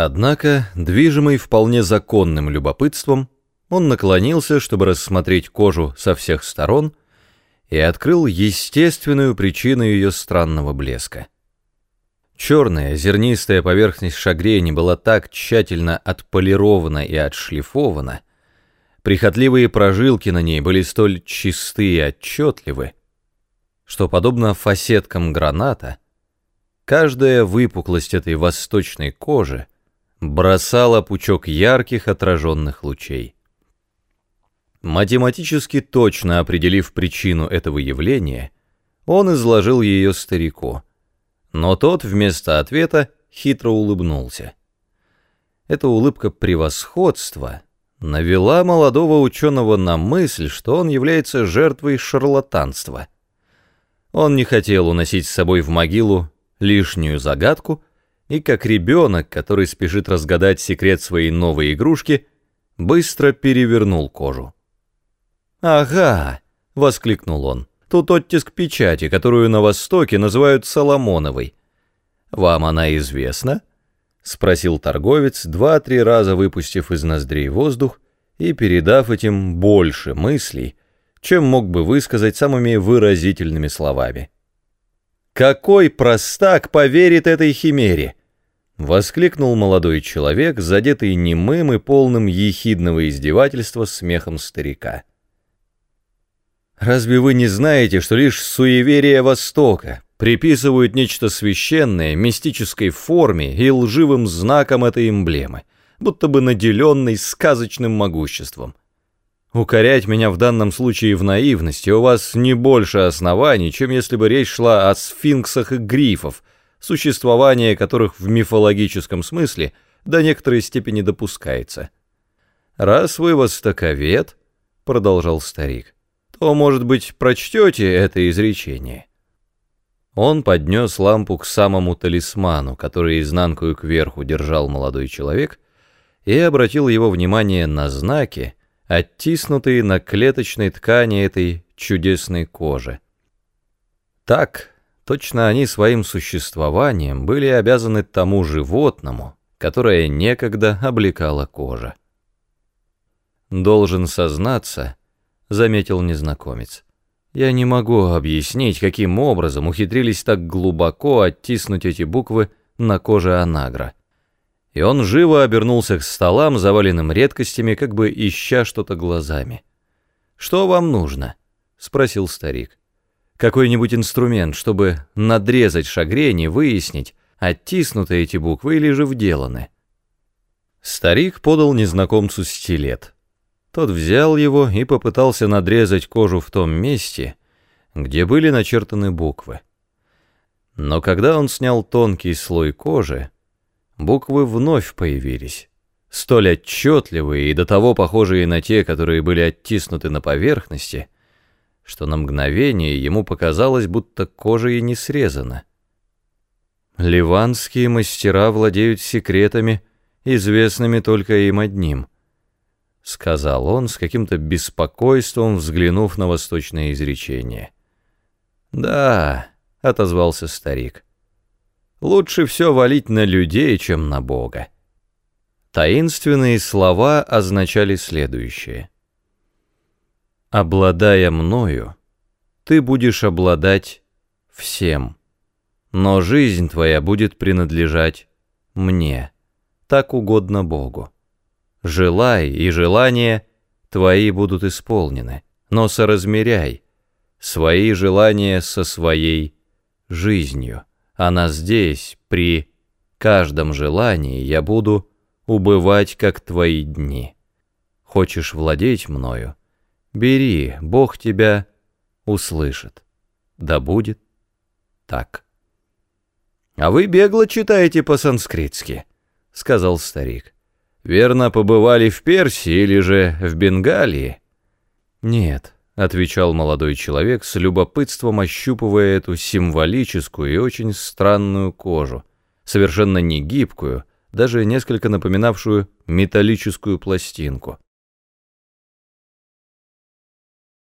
Однако, движимый вполне законным любопытством, он наклонился, чтобы рассмотреть кожу со всех сторон, и открыл естественную причину ее странного блеска. Черная зернистая поверхность шагрени была так тщательно отполирована и отшлифована, прихотливые прожилки на ней были столь чисты и отчетливы, что, подобно фасеткам граната, каждая выпуклость этой восточной кожи бросала пучок ярких отраженных лучей. Математически точно определив причину этого явления, он изложил ее старику — но тот вместо ответа хитро улыбнулся. Эта улыбка превосходства навела молодого ученого на мысль, что он является жертвой шарлатанства. Он не хотел уносить с собой в могилу лишнюю загадку, и как ребенок, который спешит разгадать секрет своей новой игрушки, быстро перевернул кожу. «Ага!» — воскликнул он. Тут оттиск печати, которую на Востоке называют Соломоновой. Вам она известна?» — спросил торговец, два-три раза выпустив из ноздрей воздух и передав этим больше мыслей, чем мог бы высказать самыми выразительными словами. «Какой простак поверит этой химере!» — воскликнул молодой человек, задетый немым и полным ехидного издевательства смехом старика. Разве вы не знаете, что лишь суеверия Востока приписывают нечто священное мистической форме и лживым знаком этой эмблемы, будто бы наделенной сказочным могуществом? Укорять меня в данном случае в наивности у вас не больше оснований, чем если бы речь шла о сфинксах и грифов, существование которых в мифологическом смысле до некоторой степени допускается. «Раз вы востоковед», — продолжал старик, то, может быть, прочтете это изречение?» Он поднес лампу к самому талисману, который изнанкою кверху держал молодой человек, и обратил его внимание на знаки, оттиснутые на клеточной ткани этой чудесной кожи. Так, точно они своим существованием были обязаны тому животному, которое некогда облекала кожа. Должен сознаться, — заметил незнакомец. «Я не могу объяснить, каким образом ухитрились так глубоко оттиснуть эти буквы на коже анагра». И он живо обернулся к столам, заваленным редкостями, как бы ища что-то глазами. «Что вам нужно?» — спросил старик. «Какой-нибудь инструмент, чтобы надрезать шагрень и выяснить, оттиснуты эти буквы или же вделаны?» Старик подал незнакомцу стилет — тот взял его и попытался надрезать кожу в том месте, где были начертаны буквы. Но когда он снял тонкий слой кожи, буквы вновь появились, столь отчетливые и до того похожие на те, которые были оттиснуты на поверхности, что на мгновение ему показалось, будто кожа и не срезана. Ливанские мастера владеют секретами, известными только им одним —— сказал он с каким-то беспокойством, взглянув на восточное изречение. «Да», — отозвался старик, — «лучше все валить на людей, чем на Бога». Таинственные слова означали следующее. «Обладая мною, ты будешь обладать всем, но жизнь твоя будет принадлежать мне, так угодно Богу. Желай, и желания твои будут исполнены, но соразмеряй свои желания со своей жизнью. Она здесь, при каждом желании я буду убывать, как твои дни. Хочешь владеть мною? Бери, Бог тебя услышит. Да будет так. «А вы бегло читаете по-санскритски», — сказал старик. Верно, побывали в Персии или же в Бенгалии? Нет, отвечал молодой человек с любопытством ощупывая эту символическую и очень странную кожу, совершенно не гибкую, даже несколько напоминавшую металлическую пластинку.